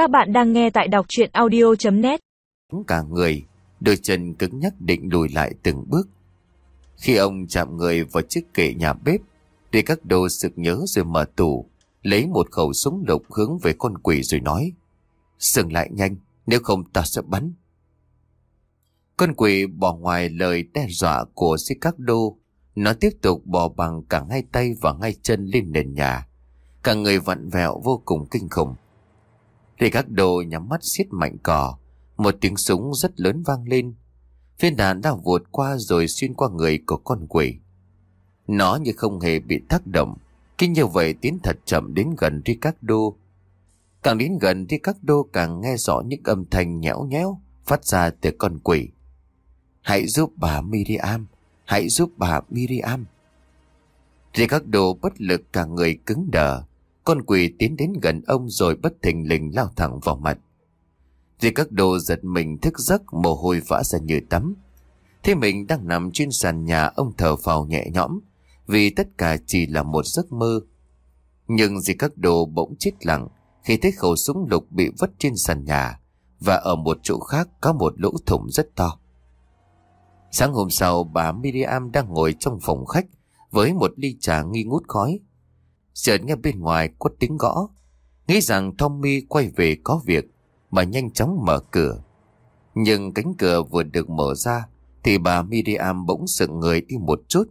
Các bạn đang nghe tại đọc chuyện audio.net Cả người, đôi chân cứng nhắc định lùi lại từng bước. Khi ông chạm người vào chiếc kệ nhà bếp, để các đồ sực nhớ rồi mở tủ, lấy một khẩu súng lục hướng về con quỷ rồi nói. Dừng lại nhanh, nếu không ta sẽ bắn. Con quỷ bỏ ngoài lời đe dọa của Ricardo. Nó tiếp tục bỏ bằng cả hai tay và hai chân lên nền nhà. Cả người vặn vẹo vô cùng kinh khủng. Ricardo nhắm mắt siết mạnh cò. Một tiếng súng rất lớn vang lên. Viên đạn đã vụt qua rồi xuyên qua người của con quỷ. Nó như không hề bị tác động. Khi như vậy tiến thật chậm đến gần Ricardo. Càng đến gần Ricardo càng nghe rõ những âm thanh nhẽo nhẽo phát ra từ con quỷ. Hãy giúp bà Miriam, hãy giúp bà Miriam. Ricardo bất lực cả người cứng đờ. Con quỷ tiến đến gần ông rồi bất thình lình lao thẳng vào mặt. khi các đồ giật mình thức giấc, mồ hôi vã ra như tắm. Thế mình đang nằm trên sàn nhà, ông thở phào nhẹ nhõm vì tất cả chỉ là một giấc mơ. Nhưng khi các đồ bỗng chết lặng, khi thấy khẩu súng lục bị vứt trên sàn nhà, và ở một chỗ khác có một lỗ thủng rất to. Sáng hôm sau, bà Miriam đang ngồi trong phòng khách với một ly trà nghi ngút khói. Chợt nghe bên ngoài có tiếng gõ. Nghĩ rằng Tommy quay về có việc, mà nhanh chóng mở cửa. Nhưng cánh cửa vừa được mở ra, thì bà Miriam bỗng sững người đi một chút.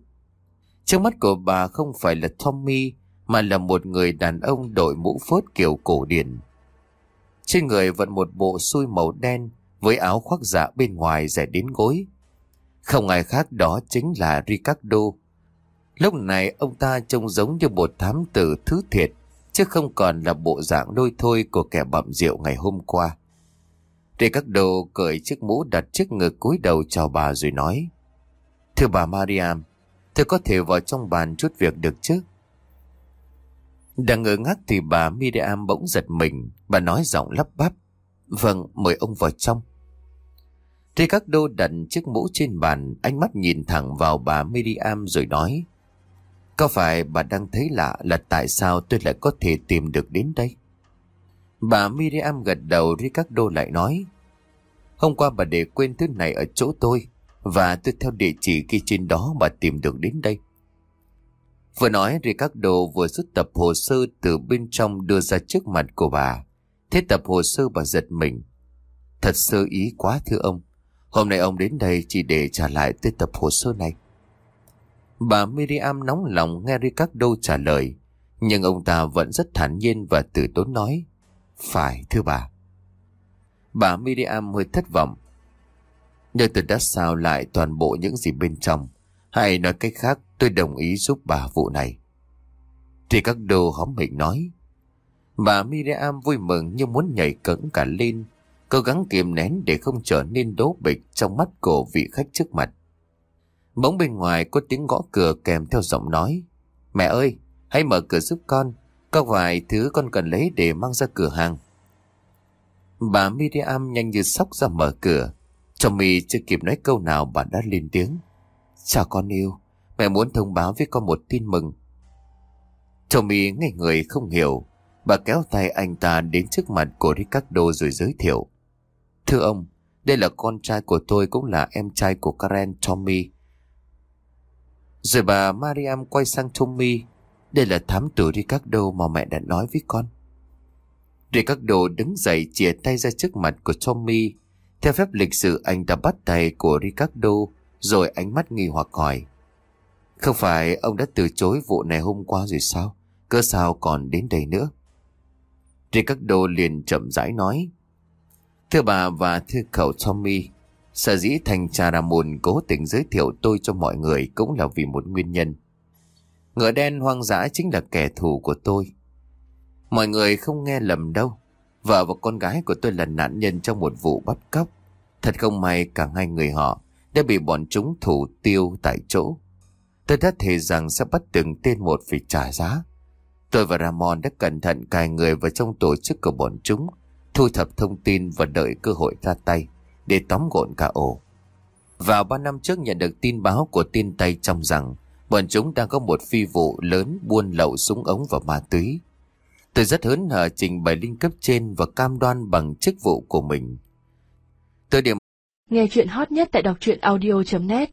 Trước mắt của bà không phải là Tommy, mà là một người đàn ông đội mũ phớt kiểu cổ điển. Trên người vẫn một bộ xui màu đen, với áo khoác dạ bên ngoài rẻ đến gối. Không ai khác đó chính là Ricardo. Lúc này ông ta trông giống như một thám tử thứ thiệt, chứ không còn là bộ dạng đôi thôi của kẻ bậm rượu ngày hôm qua. Ricardo cởi chiếc mũ đặt trước ngực cúi đầu chào bà rồi nói. Thưa bà Mariam, tôi có thể vào trong bàn chút việc được chứ? Đang ngơ ngác thì bà Miriam bỗng giật mình, bà nói giọng lắp bắp. Vâng, mời ông vào trong. Ricardo đặt chiếc mũ trên bàn, ánh mắt nhìn thẳng vào bà Miriam rồi nói. Có phải bà đang thấy lạ là tại sao tôi lại có thể tìm được đến đây? Bà Miriam gật đầu Ricardo lại nói. Hôm qua bà để quên thứ này ở chỗ tôi và tôi theo địa chỉ ghi trên đó mà tìm được đến đây. Vừa nói Ricardo vừa rút tập hồ sơ từ bên trong đưa ra trước mặt của bà. Thế tập hồ sơ bà giật mình. Thật sơ ý quá thưa ông. Hôm nay ông đến đây chỉ để trả lại tới tập hồ sơ này. Bà Miriam nóng lòng nghe Ricardo trả lời, nhưng ông ta vẫn rất thản nhiên và từ tốn nói. Phải thưa bà. Bà Miriam hơi thất vọng. Nhưng tôi đã sao lại toàn bộ những gì bên trong. Hay nói cách khác tôi đồng ý giúp bà vụ này. Ricardo hóm mình nói. Bà Miriam vui mừng như muốn nhảy cẫng cả lên cố gắng kiềm nén để không trở nên đố bịch trong mắt của vị khách trước mặt. Bỗng bên ngoài có tiếng gõ cửa kèm theo giọng nói. Mẹ ơi, hãy mở cửa giúp con, có vài thứ con cần lấy để mang ra cửa hàng. Bà Miriam nhanh như sóc ra mở cửa. Tommy chưa kịp nói câu nào bà đã lên tiếng. Chào con yêu, mẹ muốn thông báo với con một tin mừng. Tommy ngây người không hiểu. Bà kéo tay anh ta đến trước mặt của Ricardo rồi giới thiệu. Thưa ông, đây là con trai của tôi cũng là em trai của Karen Tommy. Rồi bà Mariam quay sang Tommy. Đây là thám tử Ricardo mà mẹ đã nói với con. Ricardo đứng dậy chìa tay ra trước mặt của Tommy. Theo phép lịch sử anh đã bắt tay của Ricardo rồi ánh mắt nghi hoặc hỏi. Không phải ông đã từ chối vụ này hôm qua rồi sao? Cơ sao còn đến đây nữa? Ricardo liền chậm rãi nói. Thưa bà và thưa cậu Tommy, sở dĩ thành trà ra mùn cố tình giới thiệu tôi cho mọi người cũng là vì một nguyên nhân. Ngựa đen hoang dã chính là kẻ thù của tôi. Mọi người không nghe lầm đâu. Vợ và con gái của tôi là nạn nhân trong một vụ bắt cóc. Thật không may cả hai người họ đã bị bọn chúng thủ tiêu tại chỗ. Tôi đã thề rằng sẽ bắt từng tên một vì trả giá. Tôi và Ramon đã cẩn thận cài người vào trong tổ chức của bọn chúng, thu thập thông tin và đợi cơ hội ra tay để tóm gọn cả ổ. Vào ba năm trước nhận được tin báo của tin tay trong rằng bọn chúng đang có một phi vụ lớn buôn lậu súng ống và ma túy. Tôi rất hớn hở trình bày linh cấp trên và cam đoan bằng chức vụ của mình. Tôi điểm Nghe chuyện hot nhất tại đọc truyện audio.net